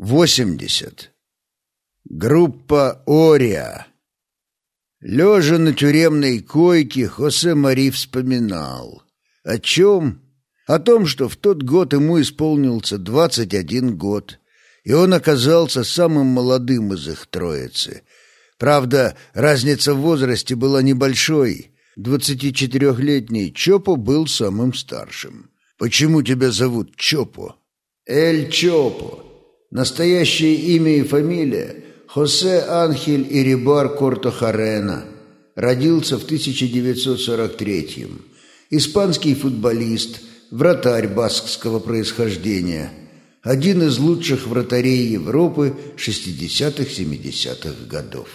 80. Группа «Ориа». Лежа на тюремной койке, Хосе Мари вспоминал. О чем? О том, что в тот год ему исполнился 21 год, и он оказался самым молодым из их троицы. Правда, разница в возрасте была небольшой. 24-летний Чопо был самым старшим. «Почему тебя зовут Чопо?» «Эль Чопо», Настоящее имя и фамилия – Хосе Анхель Ирибар Кортохарена. Родился в 1943-м. Испанский футболист, вратарь баскского происхождения. Один из лучших вратарей Европы 60-70-х годов.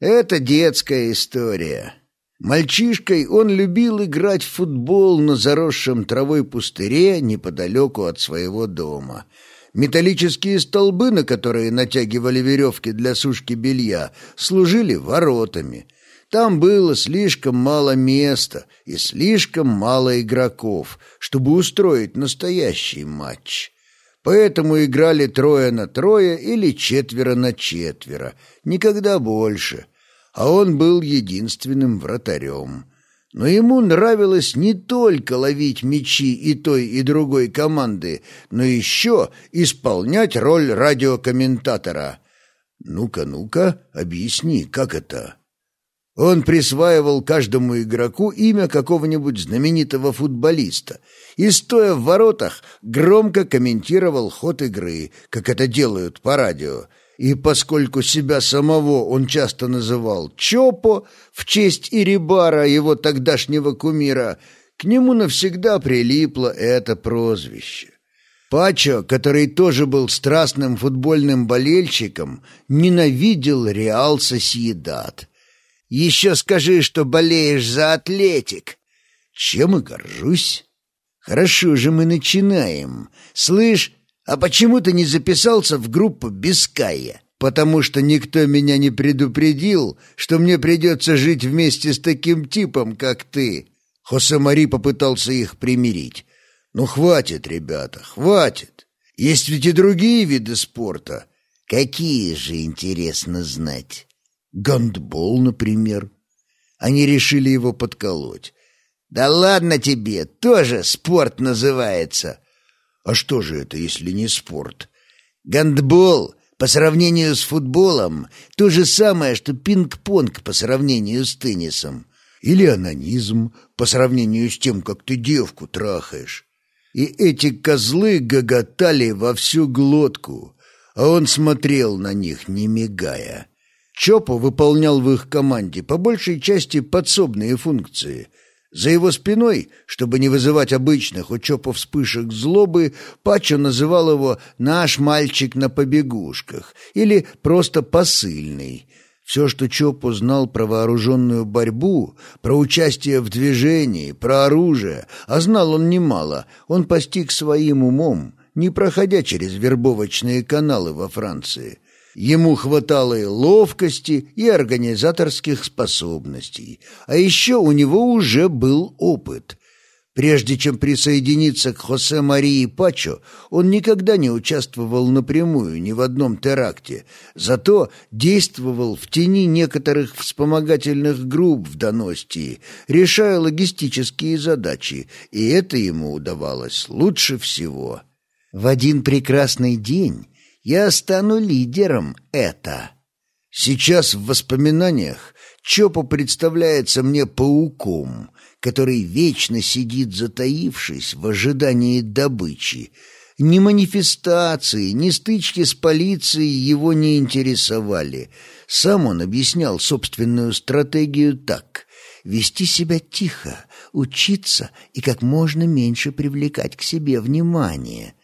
Это детская история. Мальчишкой он любил играть в футбол на заросшем травой пустыре неподалеку от своего дома – Металлические столбы, на которые натягивали веревки для сушки белья, служили воротами. Там было слишком мало места и слишком мало игроков, чтобы устроить настоящий матч. Поэтому играли трое на трое или четверо на четверо, никогда больше. А он был единственным вратарем. Но ему нравилось не только ловить мячи и той, и другой команды, но еще исполнять роль радиокомментатора. «Ну-ка, ну-ка, объясни, как это?» Он присваивал каждому игроку имя какого-нибудь знаменитого футболиста и, стоя в воротах, громко комментировал ход игры, как это делают по радио, и поскольку себя самого он часто называл Чопо в честь Ирибара, его тогдашнего кумира, к нему навсегда прилипло это прозвище. Пачо, который тоже был страстным футбольным болельщиком, ненавидел Реал Сосьедат. «Еще скажи, что болеешь за Атлетик!» «Чем и горжусь!» «Хорошо же мы начинаем. Слышь, а почему ты не записался в группу Биская? Потому что никто меня не предупредил, что мне придется жить вместе с таким типом, как ты. Хосе Мари попытался их примирить. Ну, хватит, ребята, хватит. Есть ведь и другие виды спорта. Какие же, интересно знать? Гандбол, например. Они решили его подколоть. «Да ладно тебе, тоже спорт называется. А что же это, если не спорт? Гандбол по сравнению с футболом то же самое, что пинг-понг по сравнению с теннисом. Или анонизм по сравнению с тем, как ты девку трахаешь. И эти козлы гоготали во всю глотку, а он смотрел на них, не мигая. Чопо выполнял в их команде по большей части подсобные функции — за его спиной, чтобы не вызывать обычных у Чопа вспышек злобы, Пачо называл его «наш мальчик на побегушках» или просто «посыльный». Все, что Чопо знал про вооруженную борьбу, про участие в движении, про оружие, а знал он немало, он постиг своим умом, не проходя через вербовочные каналы во Франции – Ему хватало и ловкости, и организаторских способностей. А еще у него уже был опыт. Прежде чем присоединиться к Хосе Марии Пачо, он никогда не участвовал напрямую ни в одном теракте, зато действовал в тени некоторых вспомогательных групп в Доностии, решая логистические задачи, и это ему удавалось лучше всего. В один прекрасный день я стану лидером это. Сейчас в воспоминаниях Чопо представляется мне пауком, который вечно сидит затаившись в ожидании добычи. Ни манифестации, ни стычки с полицией его не интересовали. Сам он объяснял собственную стратегию так — вести себя тихо, учиться и как можно меньше привлекать к себе внимание.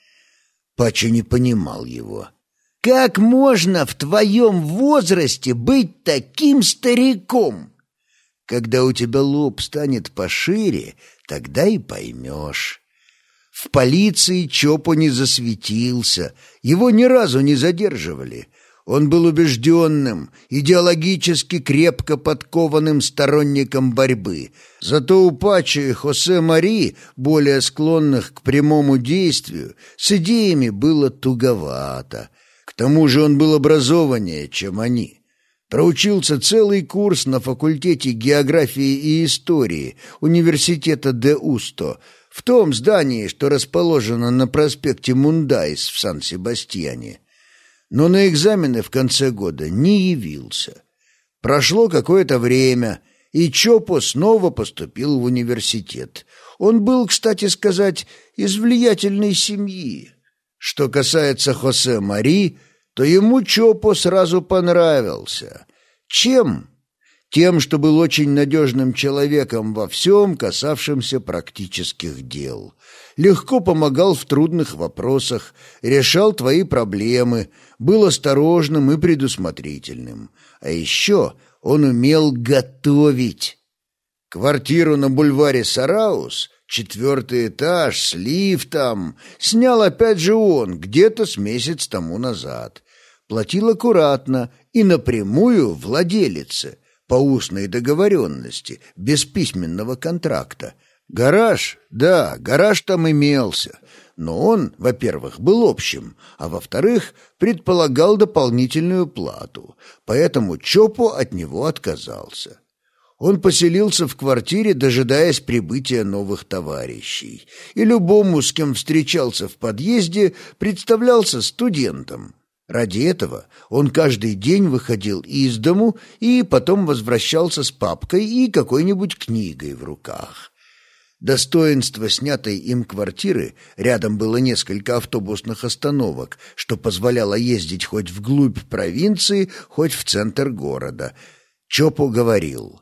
Пача не понимал его. «Как можно в твоем возрасте быть таким стариком?» «Когда у тебя лоб станет пошире, тогда и поймешь». В полиции Чопо не засветился, его ни разу не задерживали. Он был убежденным, идеологически крепко подкованным сторонником борьбы. Зато у Пачо и Хосе Мари, более склонных к прямому действию, с идеями было туговато. К тому же он был образованнее, чем они. Проучился целый курс на факультете географии и истории университета де Усто, в том здании, что расположено на проспекте Мундайс в Сан-Себастьяне. Но на экзамены в конце года не явился. Прошло какое-то время, и Чопо снова поступил в университет. Он был, кстати сказать, из влиятельной семьи. Что касается Хосе Мари, то ему Чопо сразу понравился. Чем? Тем, что был очень надежным человеком во всем, касавшемся практических дел. Легко помогал в трудных вопросах, решал твои проблемы, был осторожным и предусмотрительным. А еще он умел готовить. Квартиру на бульваре Сараус, четвертый этаж, с лифтом, снял опять же он, где-то с месяц тому назад. Платил аккуратно и напрямую владелице, по устной договоренности, без письменного контракта. Гараж, да, гараж там имелся, но он, во-первых, был общим, а во-вторых, предполагал дополнительную плату, поэтому Чопо от него отказался. Он поселился в квартире, дожидаясь прибытия новых товарищей, и любому, с кем встречался в подъезде, представлялся студентом. Ради этого он каждый день выходил из дому и потом возвращался с папкой и какой-нибудь книгой в руках. Достоинство снятой им квартиры, рядом было несколько автобусных остановок, что позволяло ездить хоть вглубь провинции, хоть в центр города. Чопо говорил,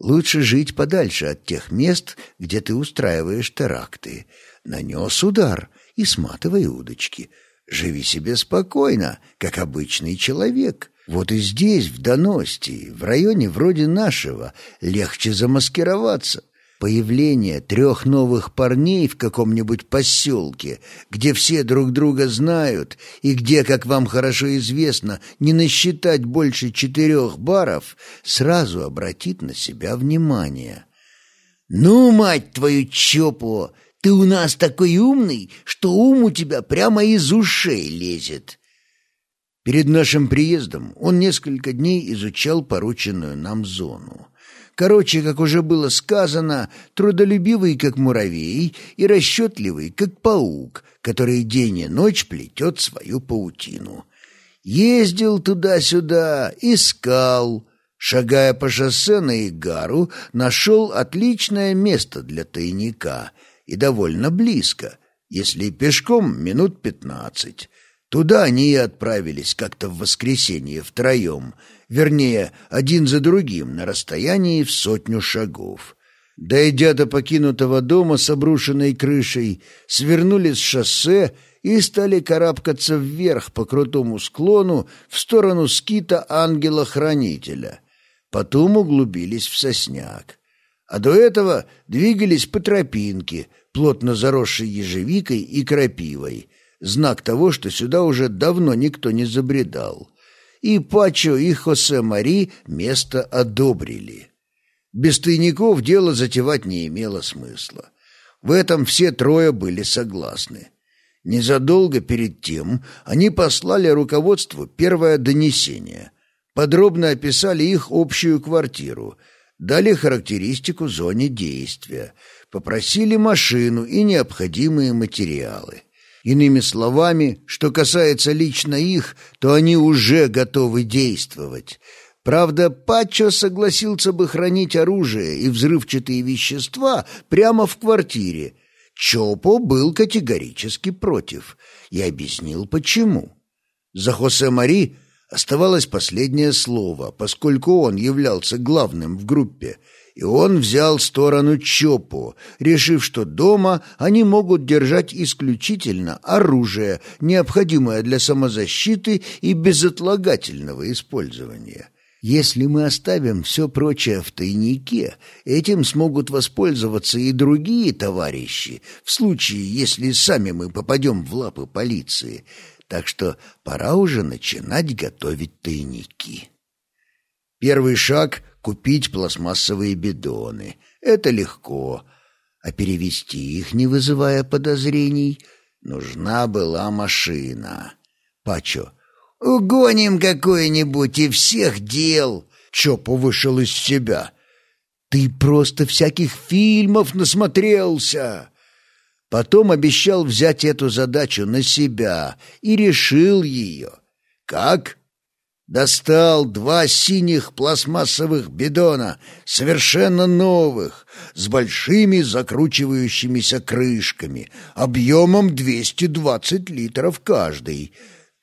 «Лучше жить подальше от тех мест, где ты устраиваешь теракты. Нанес удар и сматывай удочки. Живи себе спокойно, как обычный человек». Вот и здесь, в Доности, в районе вроде нашего, легче замаскироваться. Появление трех новых парней в каком-нибудь поселке, где все друг друга знают и где, как вам хорошо известно, не насчитать больше четырех баров, сразу обратит на себя внимание. «Ну, мать твою чопу, ты у нас такой умный, что ум у тебя прямо из ушей лезет!» Перед нашим приездом он несколько дней изучал порученную нам зону. Короче, как уже было сказано, трудолюбивый, как муравей, и расчетливый, как паук, который день и ночь плетет свою паутину. Ездил туда-сюда, искал. Шагая по шоссе на Игару, нашел отличное место для тайника и довольно близко, если пешком минут пятнадцать. Туда они и отправились как-то в воскресенье втроем, вернее, один за другим, на расстоянии в сотню шагов. Дойдя до покинутого дома с обрушенной крышей, свернули с шоссе и стали карабкаться вверх по крутому склону в сторону скита ангела-хранителя. Потом углубились в сосняк. А до этого двигались по тропинке, плотно заросшей ежевикой и крапивой, знак того, что сюда уже давно никто не забредал. И Пачо, и Хосе Мари место одобрили. Без тайников дело затевать не имело смысла. В этом все трое были согласны. Незадолго перед тем они послали руководству первое донесение. Подробно описали их общую квартиру, дали характеристику зоне действия, попросили машину и необходимые материалы. Иными словами, что касается лично их, то они уже готовы действовать. Правда, Пачо согласился бы хранить оружие и взрывчатые вещества прямо в квартире. Чопо был категорически против и объяснил, почему. За Хосе Мари оставалось последнее слово, поскольку он являлся главным в группе – и он взял сторону Чопу, решив, что дома они могут держать исключительно оружие, необходимое для самозащиты и безотлагательного использования. Если мы оставим все прочее в тайнике, этим смогут воспользоваться и другие товарищи, в случае, если сами мы попадем в лапы полиции. Так что пора уже начинать готовить тайники. Первый шаг Купить пластмассовые бидоны — это легко, а перевести их, не вызывая подозрений, нужна была машина. Пачо. «Угоним какое-нибудь и всех дел!» Чопо вышел из себя. «Ты просто всяких фильмов насмотрелся!» Потом обещал взять эту задачу на себя и решил ее. «Как?» Достал два синих пластмассовых бидона, совершенно новых, с большими закручивающимися крышками, объемом 220 литров каждый.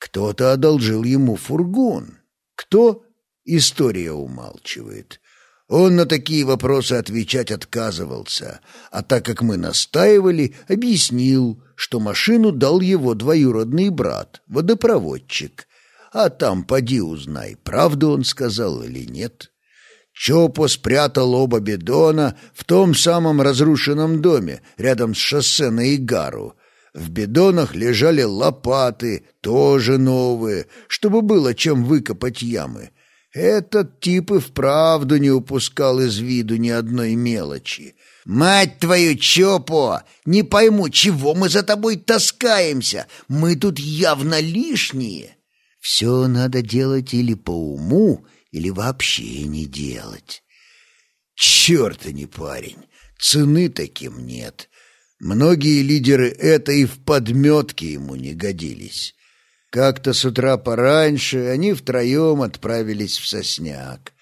Кто-то одолжил ему фургон. Кто? История умалчивает. Он на такие вопросы отвечать отказывался, а так как мы настаивали, объяснил, что машину дал его двоюродный брат, водопроводчик, а там поди узнай, правду он сказал или нет. Чопо спрятал оба бидона в том самом разрушенном доме рядом с шоссе на Игару. В бидонах лежали лопаты, тоже новые, чтобы было чем выкопать ямы. Этот тип и вправду не упускал из виду ни одной мелочи. «Мать твою, Чопо! Не пойму, чего мы за тобой таскаемся? Мы тут явно лишние!» Все надо делать или по уму, или вообще не делать. Черт, а не парень, цены таким нет. Многие лидеры это и в подметке ему не годились. Как-то с утра пораньше они втроем отправились в сосняк.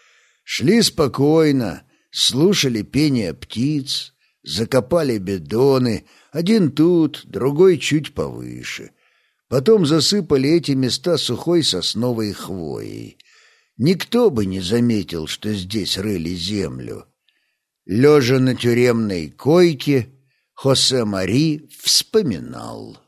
Шли спокойно, слушали пение птиц, закопали бедоны, один тут, другой чуть повыше — Потом засыпали эти места сухой сосновой хвоей. Никто бы не заметил, что здесь рыли землю. Лежа на тюремной койке, Хосе Мари вспоминал.